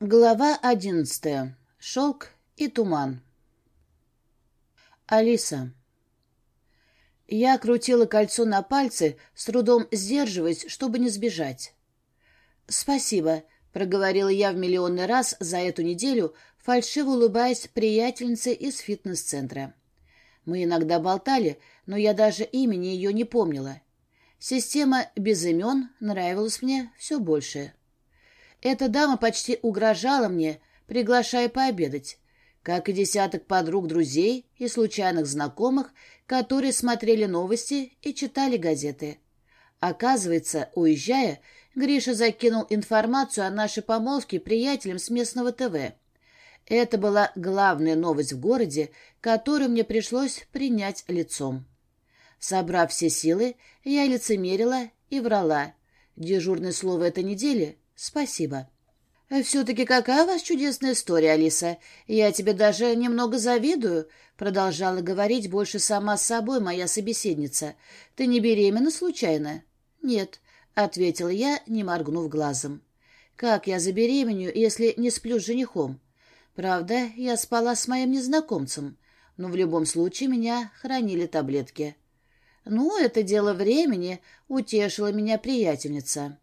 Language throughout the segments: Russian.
Глава одиннадцатая. Шелк и туман. Алиса. Я крутила кольцо на пальце, с трудом сдерживаясь, чтобы не сбежать. «Спасибо», — проговорила я в миллионный раз за эту неделю, фальшиво улыбаясь приятельнице из фитнес-центра. Мы иногда болтали, но я даже имени ее не помнила. Система без имен нравилась мне все больше. Эта дама почти угрожала мне, приглашая пообедать, как и десяток подруг-друзей и случайных знакомых, которые смотрели новости и читали газеты. Оказывается, уезжая, Гриша закинул информацию о нашей помолвке приятелям с местного ТВ. Это была главная новость в городе, которую мне пришлось принять лицом. Собрав все силы, я лицемерила и врала. Дежурное слово этой недели «Спасибо». «Все-таки какая у вас чудесная история, Алиса. Я тебе даже немного завидую», — продолжала говорить больше сама с собой моя собеседница. «Ты не беременна случайно?» «Нет», — ответила я, не моргнув глазом. «Как я забеременю, если не сплю с женихом? Правда, я спала с моим незнакомцем, но в любом случае меня хранили таблетки». «Ну, это дело времени», — утешила меня приятельница.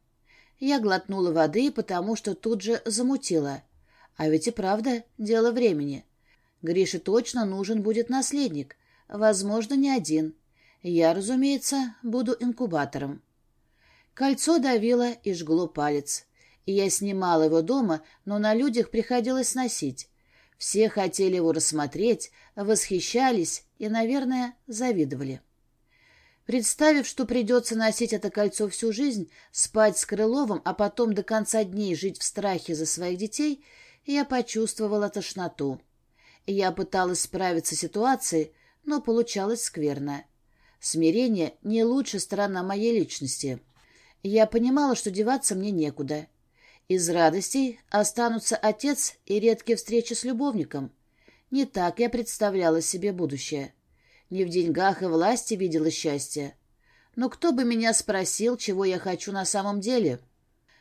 Я глотнула воды, потому что тут же замутила. А ведь и правда дело времени. Грише точно нужен будет наследник. Возможно, не один. Я, разумеется, буду инкубатором. Кольцо давило и жгло палец. Я снимала его дома, но на людях приходилось носить. Все хотели его рассмотреть, восхищались и, наверное, завидовали. Представив, что придется носить это кольцо всю жизнь, спать с Крыловым, а потом до конца дней жить в страхе за своих детей, я почувствовала тошноту. Я пыталась справиться с ситуацией, но получалось скверно. Смирение — не лучшая сторона моей личности. Я понимала, что деваться мне некуда. Из радостей останутся отец и редкие встречи с любовником. Не так я представляла себе будущее. Не в деньгах и власти видела счастье. Но кто бы меня спросил, чего я хочу на самом деле?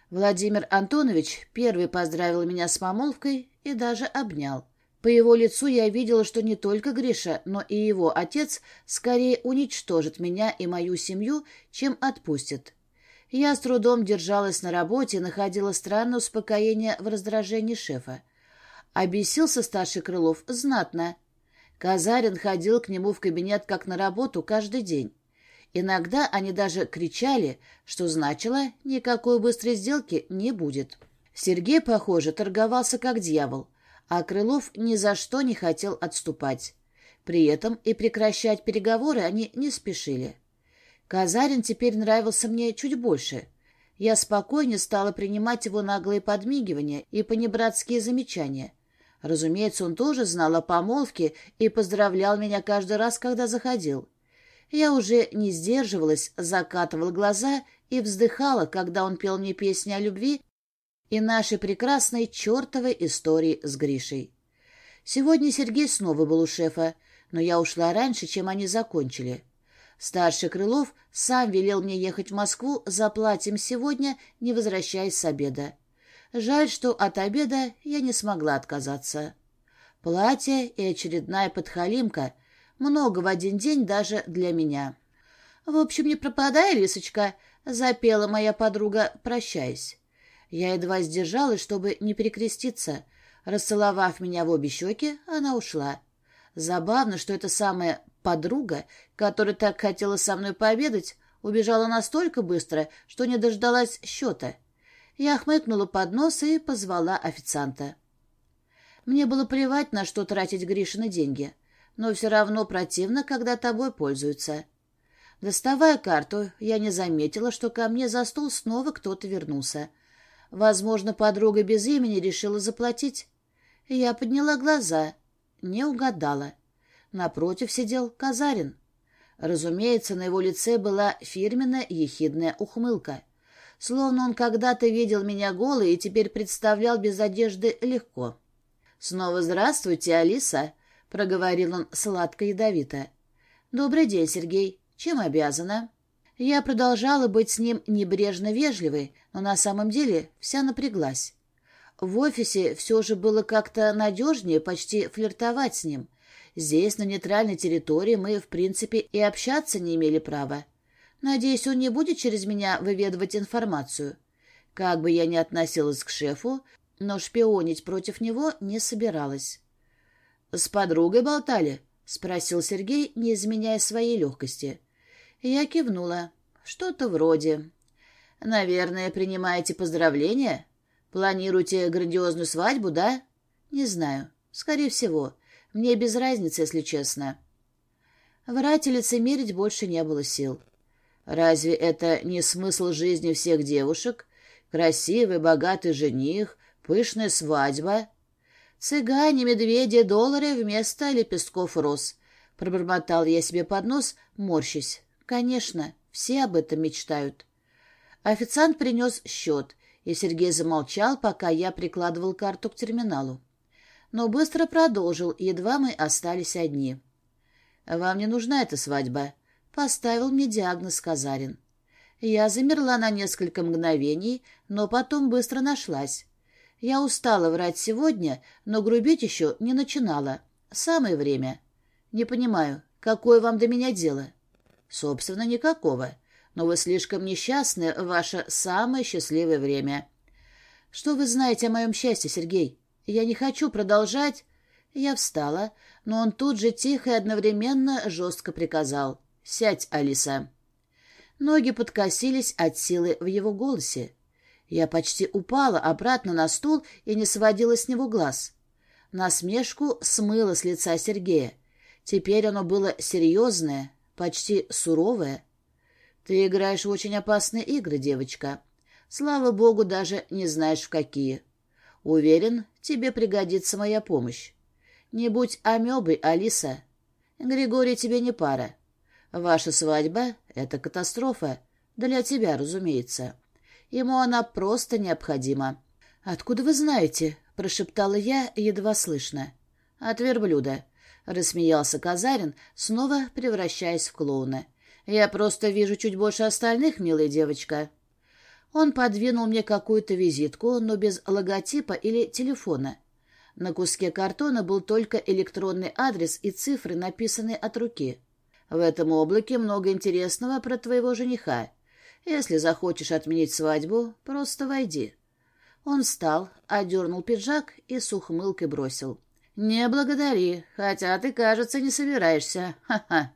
Владимир Антонович первый поздравил меня с помолвкой и даже обнял. По его лицу я видела, что не только Гриша, но и его отец скорее уничтожит меня и мою семью, чем отпустит. Я с трудом держалась на работе и находила странное успокоение в раздражении шефа. Обесился старший Крылов знатно. Казарин ходил к нему в кабинет как на работу каждый день. Иногда они даже кричали, что значило, никакой быстрой сделки не будет. Сергей, похоже, торговался как дьявол, а Крылов ни за что не хотел отступать. При этом и прекращать переговоры они не спешили. Казарин теперь нравился мне чуть больше. Я спокойнее стала принимать его наглые подмигивания и понебратские замечания — Разумеется, он тоже знал о помолвке и поздравлял меня каждый раз, когда заходил. Я уже не сдерживалась, закатывала глаза и вздыхала, когда он пел мне песни о любви и нашей прекрасной чертовой истории с Гришей. Сегодня Сергей снова был у шефа, но я ушла раньше, чем они закончили. Старший Крылов сам велел мне ехать в Москву за платьем сегодня, не возвращаясь с обеда. Жаль, что от обеда я не смогла отказаться. Платье и очередная подхалимка. Много в один день даже для меня. «В общем, не пропадай, Лисочка», — запела моя подруга, прощаясь. Я едва сдержалась, чтобы не перекреститься. Расцеловав меня в обе щеки, она ушла. Забавно, что эта самая подруга, которая так хотела со мной пообедать, убежала настолько быстро, что не дождалась счета. Я хмыкнула под нос и позвала официанта. Мне было плевать, на что тратить Гришины деньги, но все равно противно, когда тобой пользуются. Доставая карту, я не заметила, что ко мне за стол снова кто-то вернулся. Возможно, подруга без имени решила заплатить. Я подняла глаза. Не угадала. Напротив сидел Казарин. Разумеется, на его лице была фирменная ехидная ухмылка. Словно он когда-то видел меня голой и теперь представлял без одежды легко. «Снова здравствуйте, Алиса», — проговорил он сладко-ядовито. «Добрый день, Сергей. Чем обязана?» Я продолжала быть с ним небрежно вежливой, но на самом деле вся напряглась. В офисе все же было как-то надежнее почти флиртовать с ним. Здесь, на нейтральной территории, мы, в принципе, и общаться не имели права. Надеюсь, он не будет через меня выведывать информацию. Как бы я ни относилась к шефу, но шпионить против него не собиралась. — С подругой болтали? — спросил Сергей, не изменяя своей легкости. Я кивнула. — Что-то вроде. — Наверное, принимаете поздравления? Планируете грандиозную свадьбу, да? — Не знаю. Скорее всего. Мне без разницы, если честно. Врать и лицемерить больше не было сил. Разве это не смысл жизни всех девушек? Красивый, богатый жених, пышная свадьба. Цыгане, медведи, доллары вместо лепестков роз. Пробормотал я себе под нос, морщись. Конечно, все об этом мечтают. Официант принес счет, и Сергей замолчал, пока я прикладывал карту к терминалу. Но быстро продолжил, едва мы остались одни. «Вам не нужна эта свадьба», — поставил мне диагноз Казарин. Я замерла на несколько мгновений, но потом быстро нашлась. Я устала врать сегодня, но грубить еще не начинала. Самое время. Не понимаю, какое вам до меня дело? Собственно, никакого. Но вы слишком несчастны в ваше самое счастливое время. Что вы знаете о моем счастье, Сергей? Я не хочу продолжать. Я встала, но он тут же тихо и одновременно жестко приказал. «Сядь, Алиса». Ноги подкосились от силы в его голосе. Я почти упала обратно на стул и не сводила с него глаз. Насмешку смыло с лица Сергея. Теперь оно было серьезное, почти суровое. «Ты играешь в очень опасные игры, девочка. Слава богу, даже не знаешь, в какие. Уверен, тебе пригодится моя помощь. Не будь амебой, Алиса. Григорий тебе не пара. Ваша свадьба — это катастрофа. Для тебя, разумеется». Ему она просто необходима. «Откуда вы знаете?» — прошептала я, едва слышно. «От верблюда», — рассмеялся Казарин, снова превращаясь в клоуна. «Я просто вижу чуть больше остальных, милая девочка». Он подвинул мне какую-то визитку, но без логотипа или телефона. На куске картона был только электронный адрес и цифры, написанные от руки. В этом облаке много интересного про твоего жениха. Если захочешь отменить свадьбу, просто войди». Он встал, одернул пиджак и с ухмылкой бросил. «Не благодари, хотя ты, кажется, не собираешься. Ха-ха».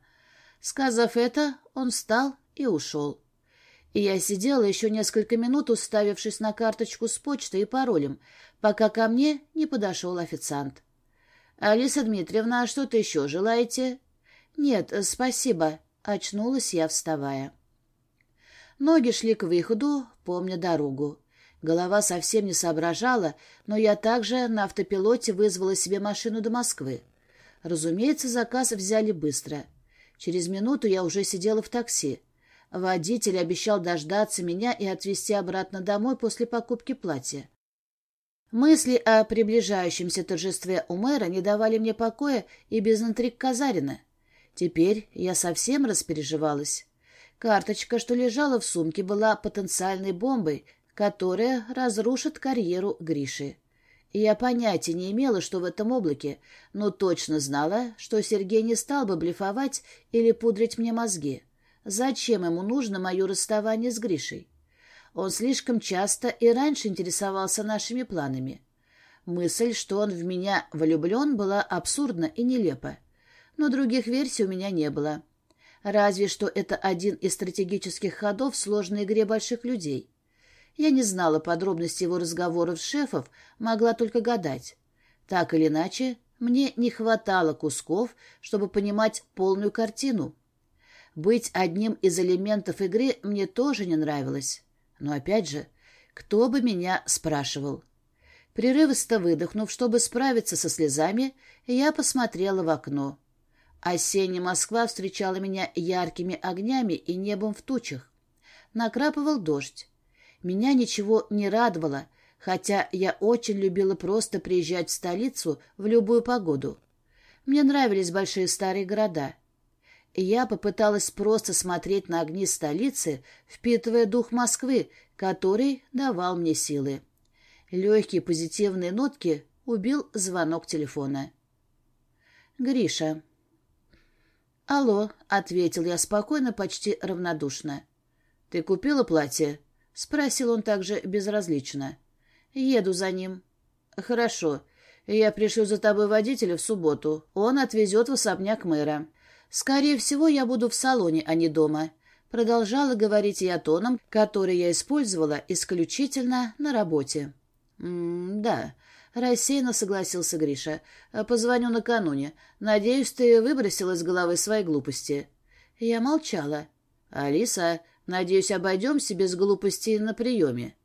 Сказав это, он встал и ушел. И я сидела еще несколько минут, уставившись на карточку с почтой и паролем, пока ко мне не подошел официант. «Алиса Дмитриевна, а что-то еще желаете?» «Нет, спасибо», — очнулась я, вставая. Ноги шли к выходу, помня дорогу. Голова совсем не соображала, но я также на автопилоте вызвала себе машину до Москвы. Разумеется, заказ взяли быстро. Через минуту я уже сидела в такси. Водитель обещал дождаться меня и отвезти обратно домой после покупки платья. Мысли о приближающемся торжестве у мэра не давали мне покоя и без интриг Казарина. Теперь я совсем распереживалась. Карточка, что лежала в сумке, была потенциальной бомбой, которая разрушит карьеру Гриши. Я понятия не имела, что в этом облаке, но точно знала, что Сергей не стал бы блефовать или пудрить мне мозги. Зачем ему нужно мое расставание с Гришей? Он слишком часто и раньше интересовался нашими планами. Мысль, что он в меня влюблен, была абсурдна и нелепа. Но других версий у меня не было. Разве что это один из стратегических ходов в сложной игре больших людей. Я не знала подробностей его разговоров с шефов, могла только гадать. Так или иначе, мне не хватало кусков, чтобы понимать полную картину. Быть одним из элементов игры мне тоже не нравилось. Но опять же, кто бы меня спрашивал? Прерывисто выдохнув, чтобы справиться со слезами, я посмотрела в окно. Осенняя Москва встречала меня яркими огнями и небом в тучах. Накрапывал дождь. Меня ничего не радовало, хотя я очень любила просто приезжать в столицу в любую погоду. Мне нравились большие старые города. Я попыталась просто смотреть на огни столицы, впитывая дух Москвы, который давал мне силы. Легкие позитивные нотки убил звонок телефона. «Гриша». «Алло», — ответил я спокойно, почти равнодушно. «Ты купила платье?» — спросил он также безразлично. «Еду за ним». «Хорошо. Я пришлю за тобой водителя в субботу. Он отвезет в особняк мэра. Скорее всего, я буду в салоне, а не дома». Продолжала говорить я тоном, который я использовала исключительно на работе. «М-да», — рассеянно согласился Гриша. «Позвоню накануне. Надеюсь, ты выбросила из головы свои глупости». Я молчала. «Алиса, надеюсь, обойдемся без глупостей на приеме».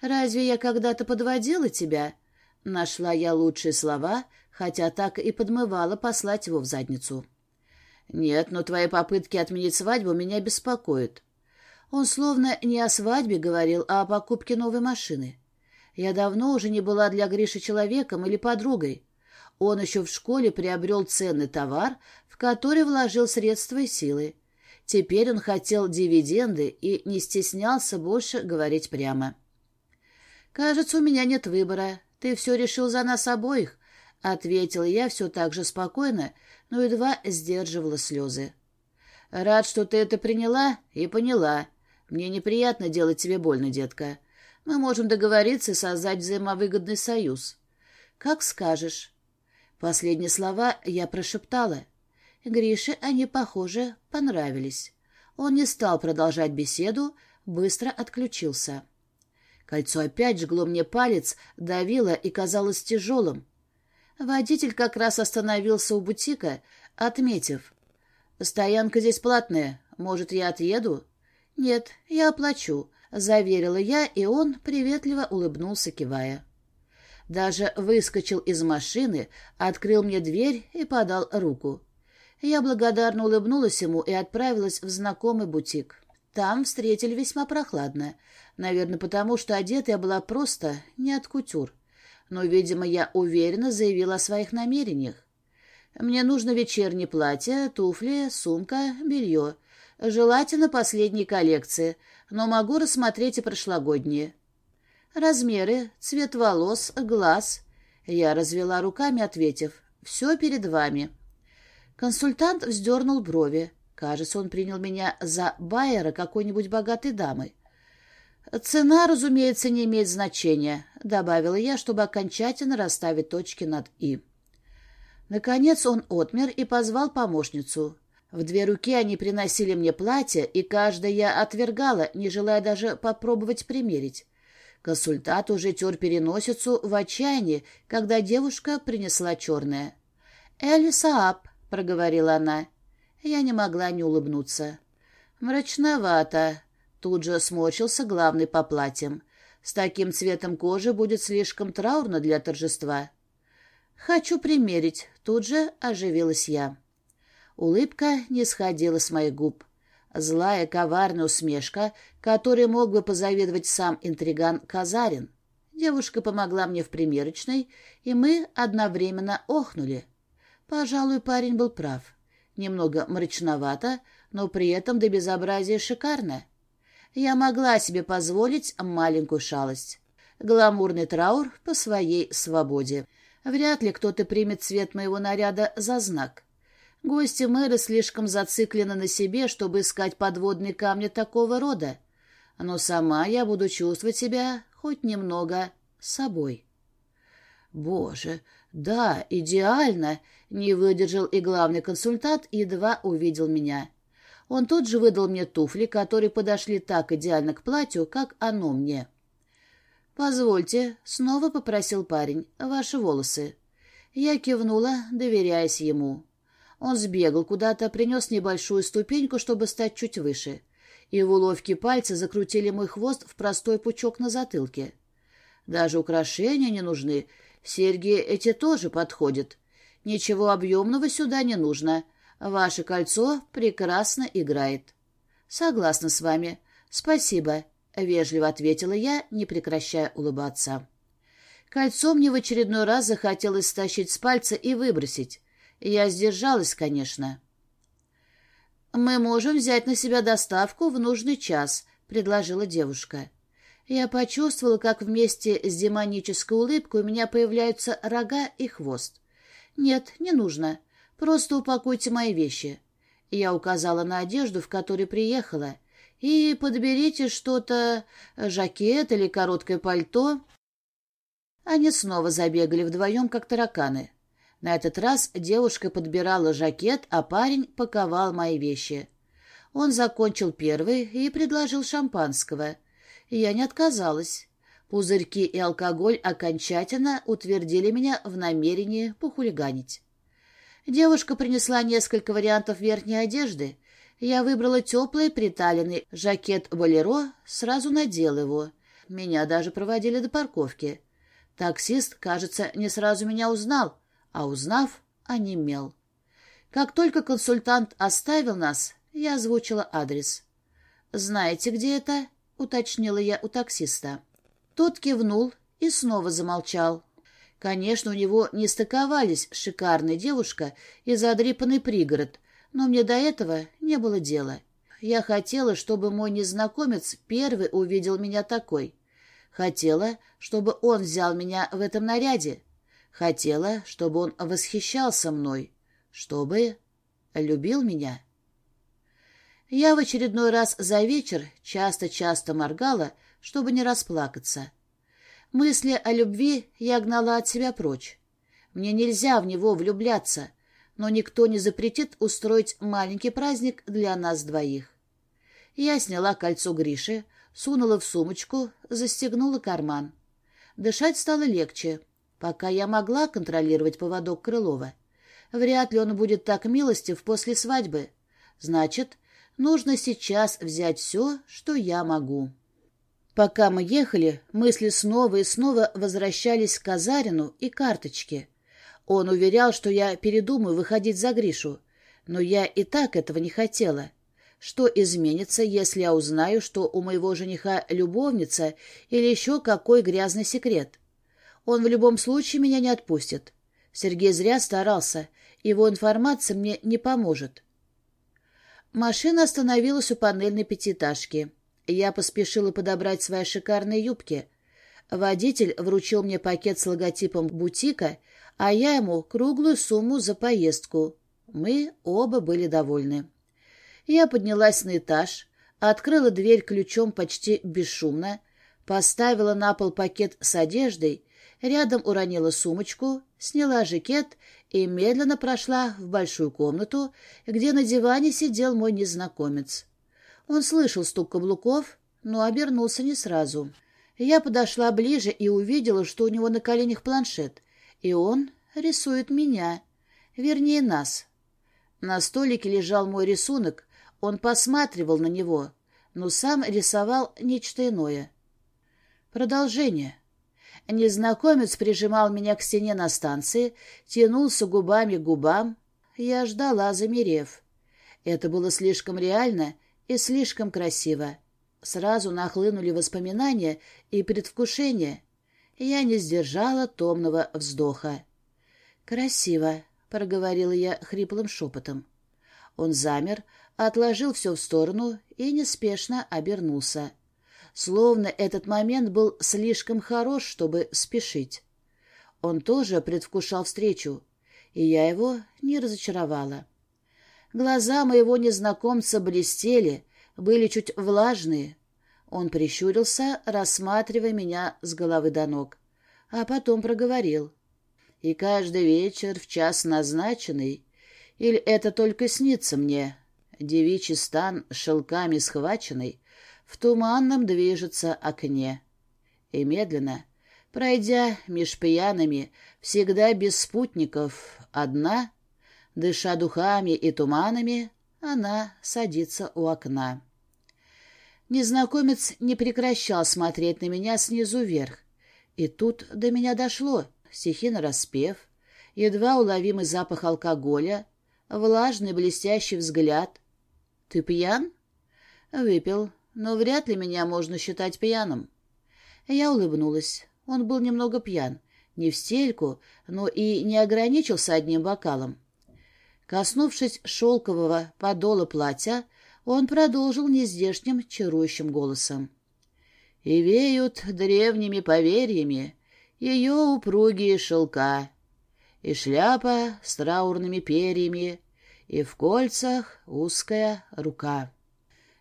«Разве я когда-то подводила тебя?» Нашла я лучшие слова, хотя так и подмывала послать его в задницу. «Нет, но твои попытки отменить свадьбу меня беспокоят». Он словно не о свадьбе говорил, а о покупке новой машины. Я давно уже не была для Гриши человеком или подругой. Он еще в школе приобрел ценный товар, в который вложил средства и силы. Теперь он хотел дивиденды и не стеснялся больше говорить прямо. «Кажется, у меня нет выбора. Ты все решил за нас обоих», — ответила я все так же спокойно, но едва сдерживала слезы. «Рад, что ты это приняла и поняла. Мне неприятно делать тебе больно, детка. Мы можем договориться создать взаимовыгодный союз». «Как скажешь». Последние слова я прошептала. Грише они, похоже, понравились. Он не стал продолжать беседу, быстро отключился. Кольцо опять жгло мне палец, давило и казалось тяжелым. Водитель как раз остановился у бутика, отметив. «Стоянка здесь платная. Может, я отъеду?» «Нет, я оплачу», — заверила я, и он приветливо улыбнулся, кивая. Даже выскочил из машины, открыл мне дверь и подал руку. Я благодарно улыбнулась ему и отправилась в знакомый бутик. Там встретили весьма прохладно. Наверное, потому что одета я была просто не от кутюр но, видимо, я уверенно заявила о своих намерениях. Мне нужно вечернее платье, туфли, сумка, белье. Желательно последней коллекции, но могу рассмотреть и прошлогодние. Размеры, цвет волос, глаз. Я развела руками, ответив, «Все перед вами». Консультант вздернул брови. Кажется, он принял меня за байера какой-нибудь богатой дамы. «Цена, разумеется, не имеет значения», — добавила я, чтобы окончательно расставить точки над «и». Наконец он отмер и позвал помощницу. В две руки они приносили мне платье, и каждое я отвергала, не желая даже попробовать примерить. Консультат уже тер переносицу в отчаянии, когда девушка принесла черное. «Эль Саап», — проговорила она. Я не могла не улыбнуться. «Мрачновато», Тут же сморщился главный по платьям. С таким цветом кожи будет слишком траурно для торжества. «Хочу примерить», — тут же оживилась я. Улыбка не сходила с моих губ. Злая, коварная усмешка, которой мог бы позавидовать сам интриган Казарин. Девушка помогла мне в примерочной, и мы одновременно охнули. Пожалуй, парень был прав. Немного мрачновато, но при этом до безобразия шикарно я могла себе позволить маленькую шалость. Гламурный траур по своей свободе. Вряд ли кто-то примет цвет моего наряда за знак. Гости мэра слишком зациклены на себе, чтобы искать подводные камни такого рода. Но сама я буду чувствовать себя хоть немного собой. Боже, да, идеально, не выдержал и главный консультант, едва увидел меня. Он тут же выдал мне туфли, которые подошли так идеально к платью, как оно мне. «Позвольте», — снова попросил парень, — «ваши волосы». Я кивнула, доверяясь ему. Он сбегал куда-то, принес небольшую ступеньку, чтобы стать чуть выше. Его ловкие пальцы закрутили мой хвост в простой пучок на затылке. Даже украшения не нужны, серьги эти тоже подходят. Ничего объемного сюда не нужно, Ваше кольцо прекрасно играет. Согласна с вами. Спасибо, вежливо ответила я, не прекращая улыбаться. Кольцо мне в очередной раз захотелось стащить с пальца и выбросить. Я сдержалась, конечно. «Мы можем взять на себя доставку в нужный час», — предложила девушка. Я почувствовала, как вместе с демонической улыбкой у меня появляются рога и хвост. «Нет, не нужно. Просто упакуйте мои вещи». Я указала на одежду, в которой приехала. «И подберите что-то, жакет или короткое пальто». Они снова забегали вдвоем, как тараканы. На этот раз девушка подбирала жакет, а парень паковал мои вещи. Он закончил первый и предложил шампанского. Я не отказалась. Пузырьки и алкоголь окончательно утвердили меня в намерении похулиганить. Девушка принесла несколько вариантов верхней одежды. Я выбрала теплый приталенный жакет «Болеро», сразу надела его. Меня даже проводили до парковки. Таксист, кажется, не сразу меня узнал, а узнав, онемел. Как только консультант оставил нас, я озвучила адрес. «Знаете, где это?» — уточнила я у таксиста. Тот кивнул и снова замолчал. Конечно, у него не стыковались шикарная девушка и задрипанный пригород, но мне до этого не было дела. Я хотела, чтобы мой незнакомец первый увидел меня такой. Хотела, чтобы он взял меня в этом наряде. Хотела, чтобы он восхищался мной. Чтобы любил меня. Я в очередной раз за вечер часто-часто моргала, чтобы не расплакаться. Мысли о любви я гнала от себя прочь. Мне нельзя в него влюбляться, но никто не запретит устроить маленький праздник для нас двоих. Я сняла кольцо Гриши, сунула в сумочку, застегнула карман. Дышать стало легче, пока я могла контролировать поводок Крылова. Вряд ли он будет так милостив после свадьбы. Значит, нужно сейчас взять все, что я могу. Пока мы ехали, мысли снова и снова возвращались к Казарину и карточке. Он уверял, что я передумаю выходить за Гришу, но я и так этого не хотела. Что изменится, если я узнаю, что у моего жениха любовница или еще какой грязный секрет? Он в любом случае меня не отпустит. Сергей зря старался, его информация мне не поможет. Машина остановилась у панельной пятиэтажки. Я поспешила подобрать свои шикарные юбки. Водитель вручил мне пакет с логотипом бутика, а я ему круглую сумму за поездку. Мы оба были довольны. Я поднялась на этаж, открыла дверь ключом почти бесшумно, поставила на пол пакет с одеждой, рядом уронила сумочку, сняла жакет и медленно прошла в большую комнату, где на диване сидел мой незнакомец. Он слышал стук каблуков, но обернулся не сразу. Я подошла ближе и увидела, что у него на коленях планшет, и он рисует меня, вернее, нас. На столике лежал мой рисунок, он посматривал на него, но сам рисовал нечто иное. Продолжение. Незнакомец прижимал меня к стене на станции, тянулся губами к губам. Я ждала, замерев. Это было слишком реально и слишком красиво. Сразу нахлынули воспоминания и предвкушение. Я не сдержала томного вздоха. «Красиво», — проговорила я хриплым шепотом. Он замер, отложил все в сторону и неспешно обернулся. Словно этот момент был слишком хорош, чтобы спешить. Он тоже предвкушал встречу, и я его не разочаровала. Глаза моего незнакомца блестели, были чуть влажные. Он прищурился, рассматривая меня с головы до ног, а потом проговорил. «И каждый вечер в час назначенный, или это только снится мне, девичий стан шелками схваченный, в туманном движется окне. И медленно, пройдя меж пьяными, всегда без спутников, одна — Дыша духами и туманами, она садится у окна. Незнакомец не прекращал смотреть на меня снизу вверх. И тут до меня дошло. Стихи распев, едва уловимый запах алкоголя, влажный блестящий взгляд. «Ты пьян?» «Выпил, но вряд ли меня можно считать пьяным». Я улыбнулась. Он был немного пьян. Не в стельку, но и не ограничился одним бокалом. Коснувшись шелкового подола платья, он продолжил нездешним чарующим голосом. И веют древними поверьями ее упругие шелка, и шляпа с траурными перьями, и в кольцах узкая рука.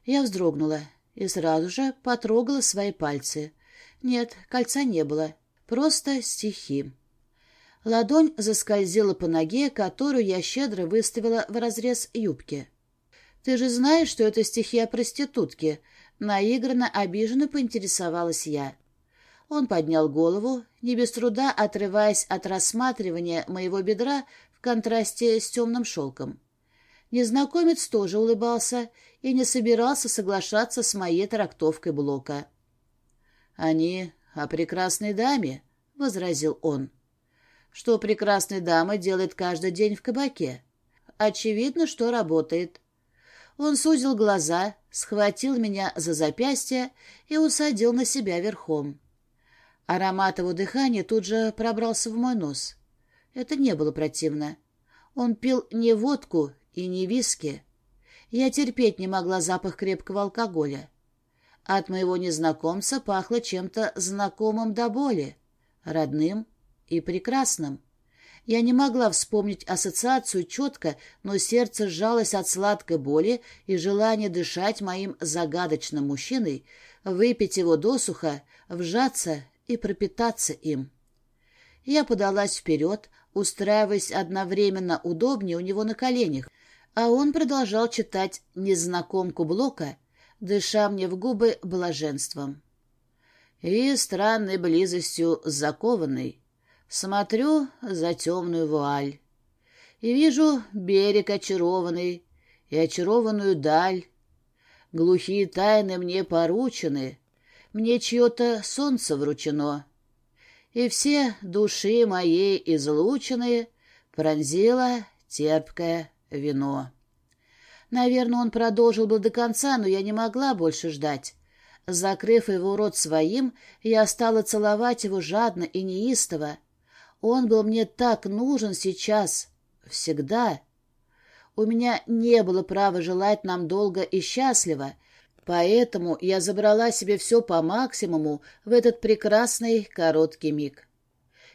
Я вздрогнула и сразу же потрогала свои пальцы. Нет, кольца не было, просто стихи. Ладонь заскользила по ноге, которую я щедро выставила в разрез юбки. «Ты же знаешь, что это стихи о проститутке?» Наигранно обиженно поинтересовалась я. Он поднял голову, не без труда отрываясь от рассматривания моего бедра в контрасте с темным шелком. Незнакомец тоже улыбался и не собирался соглашаться с моей трактовкой блока. «Они о прекрасной даме», — возразил он. «Что прекрасная дама делает каждый день в кабаке? Очевидно, что работает. Он сузил глаза, схватил меня за запястье и усадил на себя верхом. Аромат его дыхания тут же пробрался в мой нос. Это не было противно. Он пил не водку и не виски. Я терпеть не могла запах крепкого алкоголя. От моего незнакомца пахло чем-то знакомым до боли, родным и прекрасным. Я не могла вспомнить ассоциацию четко, но сердце сжалось от сладкой боли и желания дышать моим загадочным мужчиной, выпить его досуха, вжаться и пропитаться им. Я подалась вперед, устраиваясь одновременно удобнее у него на коленях, а он продолжал читать незнакомку Блока, дыша мне в губы блаженством. И странной близостью закованной, Смотрю за темную вуаль и вижу берег очарованный и очарованную даль. Глухие тайны мне поручены, мне чье-то солнце вручено. И все души моей излученные пронзило терпкое вино. Наверное, он продолжил бы до конца, но я не могла больше ждать. Закрыв его рот своим, я стала целовать его жадно и неистово. Он был мне так нужен сейчас, всегда. У меня не было права желать нам долго и счастливо, поэтому я забрала себе все по максимуму в этот прекрасный короткий миг.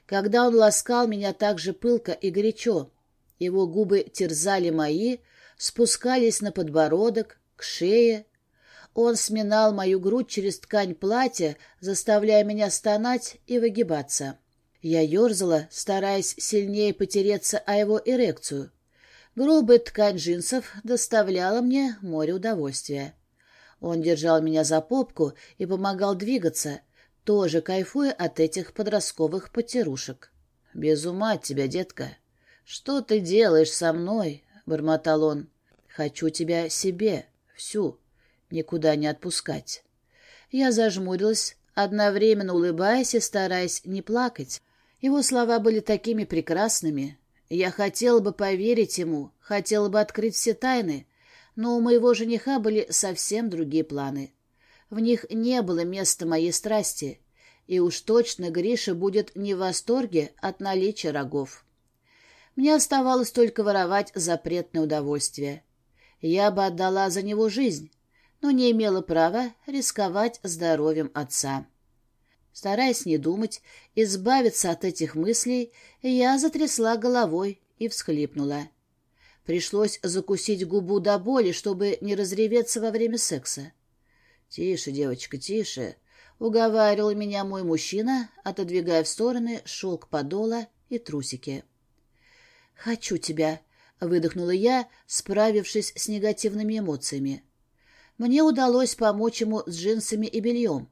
Когда он ласкал меня так же пылко и горячо, его губы терзали мои, спускались на подбородок, к шее. Он сминал мою грудь через ткань платья, заставляя меня стонать и выгибаться. Я ерзала, стараясь сильнее потереться о его эрекцию. Грубая ткань джинсов доставляла мне море удовольствия. Он держал меня за попку и помогал двигаться, тоже кайфуя от этих подростковых потерушек. «Без ума от тебя, детка! Что ты делаешь со мной?» — бормотал он. «Хочу тебя себе, всю, никуда не отпускать». Я зажмурилась, одновременно улыбаясь и стараясь не плакать. Его слова были такими прекрасными. Я хотела бы поверить ему, хотела бы открыть все тайны, но у моего жениха были совсем другие планы. В них не было места моей страсти, и уж точно Гриша будет не в восторге от наличия рогов. Мне оставалось только воровать запретное удовольствие. Я бы отдала за него жизнь, но не имела права рисковать здоровьем отца. Стараясь не думать, избавиться от этих мыслей, я затрясла головой и всхлипнула. Пришлось закусить губу до боли, чтобы не разреветься во время секса. «Тише, девочка, тише», — уговаривал меня мой мужчина, отодвигая в стороны шелк подола и трусики. «Хочу тебя», — выдохнула я, справившись с негативными эмоциями. Мне удалось помочь ему с джинсами и бельем.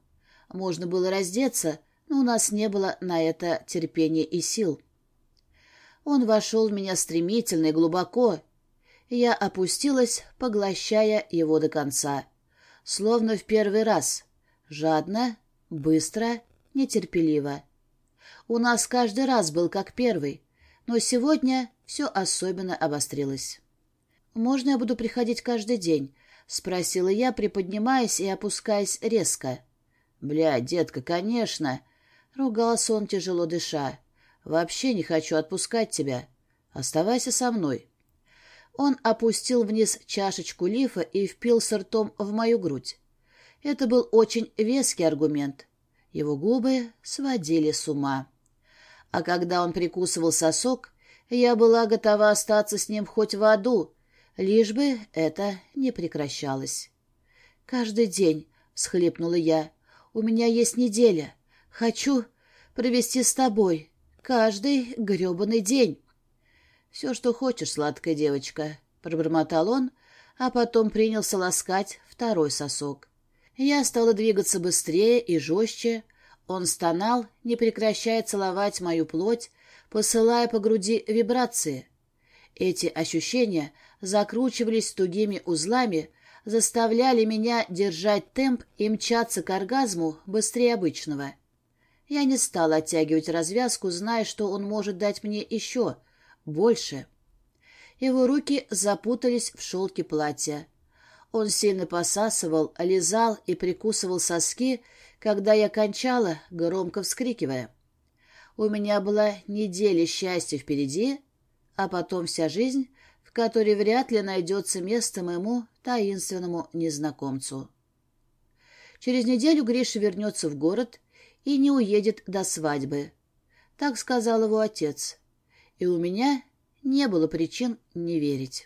Можно было раздеться, но у нас не было на это терпения и сил. Он вошел в меня стремительно и глубоко. Я опустилась, поглощая его до конца. Словно в первый раз. Жадно, быстро, нетерпеливо. У нас каждый раз был как первый, но сегодня все особенно обострилось. «Можно я буду приходить каждый день?» — спросила я, приподнимаясь и опускаясь резко. «Бля, детка, конечно!» — ругался он, тяжело дыша. «Вообще не хочу отпускать тебя. Оставайся со мной». Он опустил вниз чашечку лифа и впился ртом в мою грудь. Это был очень веский аргумент. Его губы сводили с ума. А когда он прикусывал сосок, я была готова остаться с ним хоть в аду, лишь бы это не прекращалось. «Каждый день», — всхлипнула я, — «у меня есть неделя. Хочу провести с тобой каждый гребаный день». «Все, что хочешь, сладкая девочка», — пробормотал он, а потом принялся ласкать второй сосок. Я стала двигаться быстрее и жестче. Он стонал, не прекращая целовать мою плоть, посылая по груди вибрации. Эти ощущения закручивались тугими узлами, заставляли меня держать темп и мчаться к оргазму быстрее обычного. Я не стала оттягивать развязку, зная, что он может дать мне еще, больше. Его руки запутались в шелке платья. Он сильно посасывал, лизал и прикусывал соски, когда я кончала, громко вскрикивая. У меня была неделя счастья впереди, а потом вся жизнь, в которой вряд ли найдется место моему таинственному незнакомцу. Через неделю Гриша вернется в город и не уедет до свадьбы. Так сказал его отец. И у меня не было причин не верить.